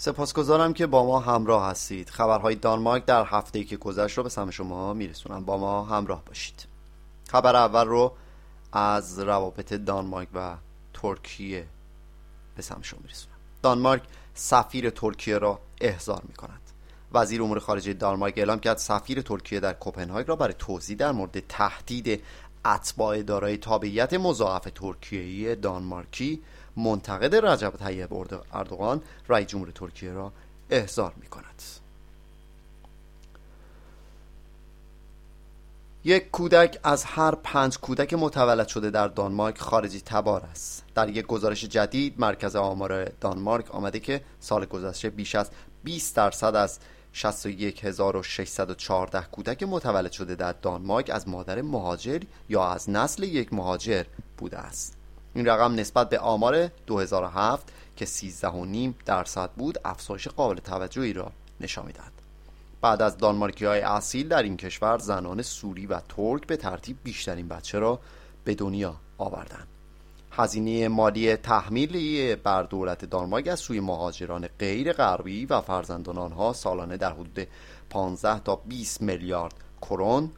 سپاسگزارم که با ما همراه هستید. خبرهای دانمارک در هفته که گذشت رو به سمت شما میرسونم. با ما همراه باشید. خبر اول رو از روابط دانمارک و ترکیه به سمت شما میرسونم. دانمارک سفیر ترکیه را احضار می کند وزیر امور خارجه دانمارک اعلام کرد سفیر ترکیه در کوپنهاگ را برای توضیح در مورد تهدید اتباع دارای تابعیت مضاعف ترکیه‌ای دانمارکی منتقد رجب طیب اردوغان رئیس جمهور ترکیه را احضار می کند یک کودک از هر پنج کودک متولد شده در دانمارک خارجی تبار است. در یک گزارش جدید مرکز آمار دانمارک آمده که سال گذشته بیش از 20 درصد از 61614 کودک متولد شده در دانمارک از مادر مهاجر یا از نسل یک مهاجر بوده است. این رقم نسبت به آمار 2007 که 13.5 درصد بود افزایش قابل توجهی را نشان می‌دهد. بعد از دانمارکی های اصیل در این کشور زنان سوری و ترک به ترتیب بیشترین بچه را به دنیا آوردند. هزینه مالی تحمیلی بر دولت دانمارک از سوی مهاجران غیر غربی و فرزندان آنها سالانه در حدود 15 تا 20 میلیارد کرون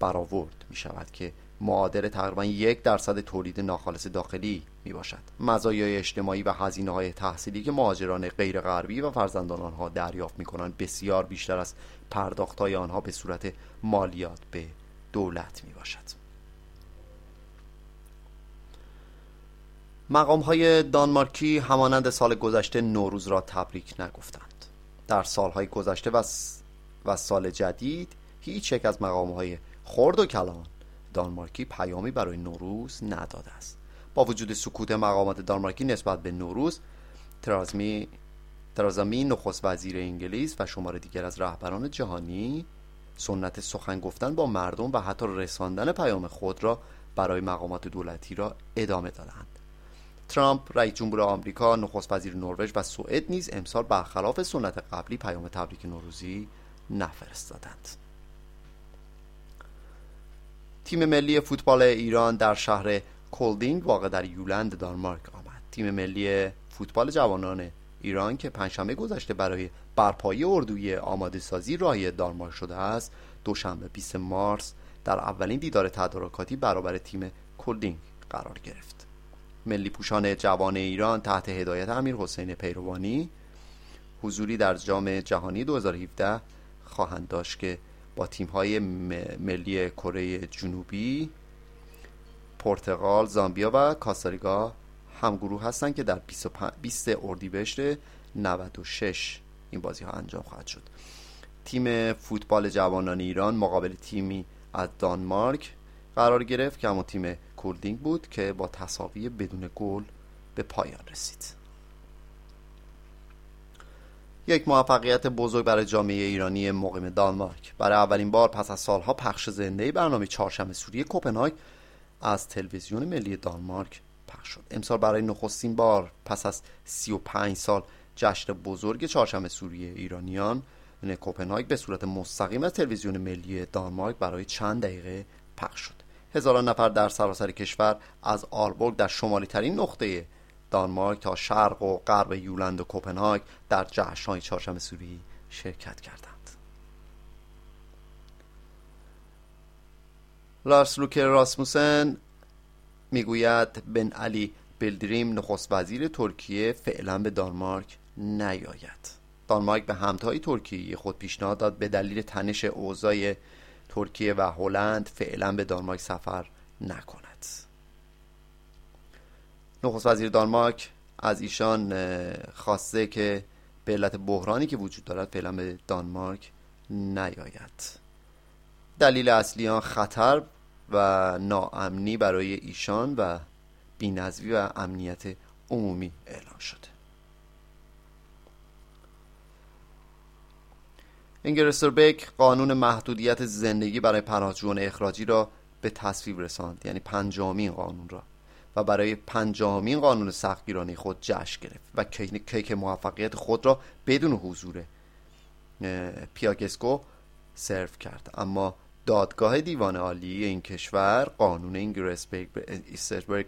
برآورد می شود که معادل تقریبا یک درصد تولید ناخالص داخلی می باشد مزایای اجتماعی و هزینه های تحصیلی که مهاجران غیر غربی و فرزندان آنها دریافت می کنند بسیار بیشتر از پرداخت های آنها به صورت مالیات به دولت می باشد مقام های دانمارکی همانند سال گذشته نوروز را تبریک نگفتند. در سالهای گذشته و, و سال جدید هیچ یک از مقام های خرد و کلان دانمارکی پیامی برای نوروز نداده است. با وجود سکوت مقامات دانمارکی نسبت به نوروز ترازمی ترازمی نخست وزیر انگلیس و شماره دیگر از رهبران جهانی سنت سخن گفتن با مردم و حتی رساندن پیام خود را برای مقامات دولتی را ادامه دادند. ترامپ رئیس جمهور آمریکا نخست وزیر نروژ و سوئد نیز امسال برخلاف سنت قبلی پیام تبریک نوروزی نفرستادند. تیم ملی فوتبال ایران در شهر کولدینگ واقع در یولند دانمارک آمد. تیم ملی فوتبال جوانان ایران که پنجشنبه گذشته برای برپایی اردوی آماده سازی راهی دانمارک شده است دوشنبه 20 مارس در اولین دیدار تدارکاتی برابر تیم کولدینگ قرار گرفت. ملی پوشان جوان ایران تحت هدایت امیر حسین پیروانی حضوری در جام جهانی 2017 خواهند داشت که با تیم های ملی کره جنوبی پرتغال، زامبیا و کاستاریکا همگروه هستند که در 20 اردیبهشت 96 این بازی ها انجام خواهد شد. تیم فوتبال جوانان ایران مقابل تیمی از دانمارک قرار گرفت که همون تیم کولدینگ بود که با تصاوی بدون گل به پایان رسید. یک موفقیت بزرگ برای جامعه ایرانی مقیم دانمارک. برای اولین بار پس از سالها پخش زنده برنامه چهارشنبه سوری کوپنهاگ از تلویزیون ملی دانمارک پخش شد. امسال برای نخستین بار پس از 35 سال جشن بزرگ چهارشنبه سوری ایرانیان کوپنهاگ به صورت مستقیم از تلویزیون ملی دانمارک برای چند دقیقه پخش شد. هزاران نفر در سراسر کشور از آلبورگ در شمالی ترین نقطه دانمارک تا شرق و غرب یولند و کوپنهاگ در جشنهای چهارشنبه سوری شرکت کردند. لارس لوکر راسموسن می‌گوید بن علی بلدریم نخست وزیر ترکیه فعلا به دانمارک نیاید. دانمارک به همتای ترکیه خود پیشنهاد داد به دلیل تنش اوضاع ترکیه و هلند فعلا به دانمارک سفر نکند. نخست وزیر دانمارک از ایشان خواسته که به علت بحرانی که وجود دارد فعلا به دانمارک نیاید. دلیل اصلی آن خطر و ناامنی برای ایشان و بینظمی و امنیت عمومی اعلان شده. بک قانون محدودیت زندگی برای پناهجویان اخراجی را به تصویب رساند یعنی پنجامین قانون را. و برای پنجامین قانون سختگیرانه خود جشن گرفت و کیک موفقیت خود را بدون حضور پیاگسکو سرو کرد. اما دادگاه دیوان عالی این کشور قانون این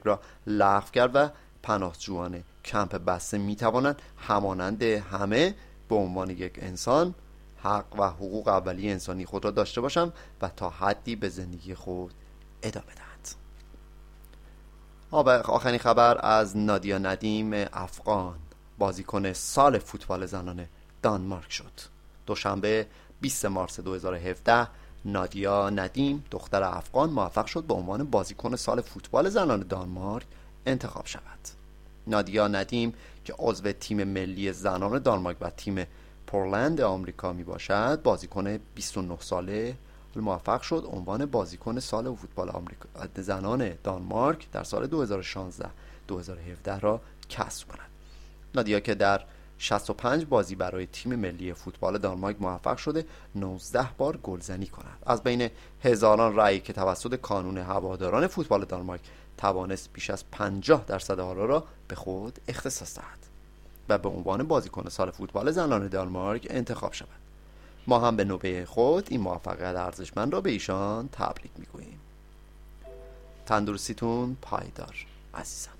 را لغو کرد و پناهجویان کمپ بسته می توانند همانند همه به عنوان یک انسان حق و حقوق اولیه انسانی خود را داشته باشند و تا حدی به زندگی خود ادامه دهند. آخرین خبر از نادیا ندیم افغان. بازیکن سال فوتبال زنان دانمارک شد. دوشنبه 20 مارس 2017 نادیا ندیم دختر افغان موفق شد به عنوان بازیکن سال فوتبال زنان دانمارک انتخاب شود. نادیا ندیم که عضو تیم ملی زنان دانمارک و تیم پورلند آمریکا می باشد بازیکن 29 ساله موفق شد. عنوان بازیکن سال فوتبال آمریکا زنان دانمارک در سال 2016 2017 را کسب کند. نادیا که در 65 بازی برای تیم ملی فوتبال دانمارک موفق شده 19 بار گلزنی کند. از بین هزاران رأی که توسط کانون هواداران فوتبال دانمارک توانست بیش از 50 درصد آرا را به خود اختصاص دهد و به عنوان بازیکن سال فوتبال زنان دانمارک انتخاب شود. ما هم به نوبه خود این موفقیت ارزشمند را به ایشان تبریک می‌گوییم. تندرستیتون پایدار عزیزم.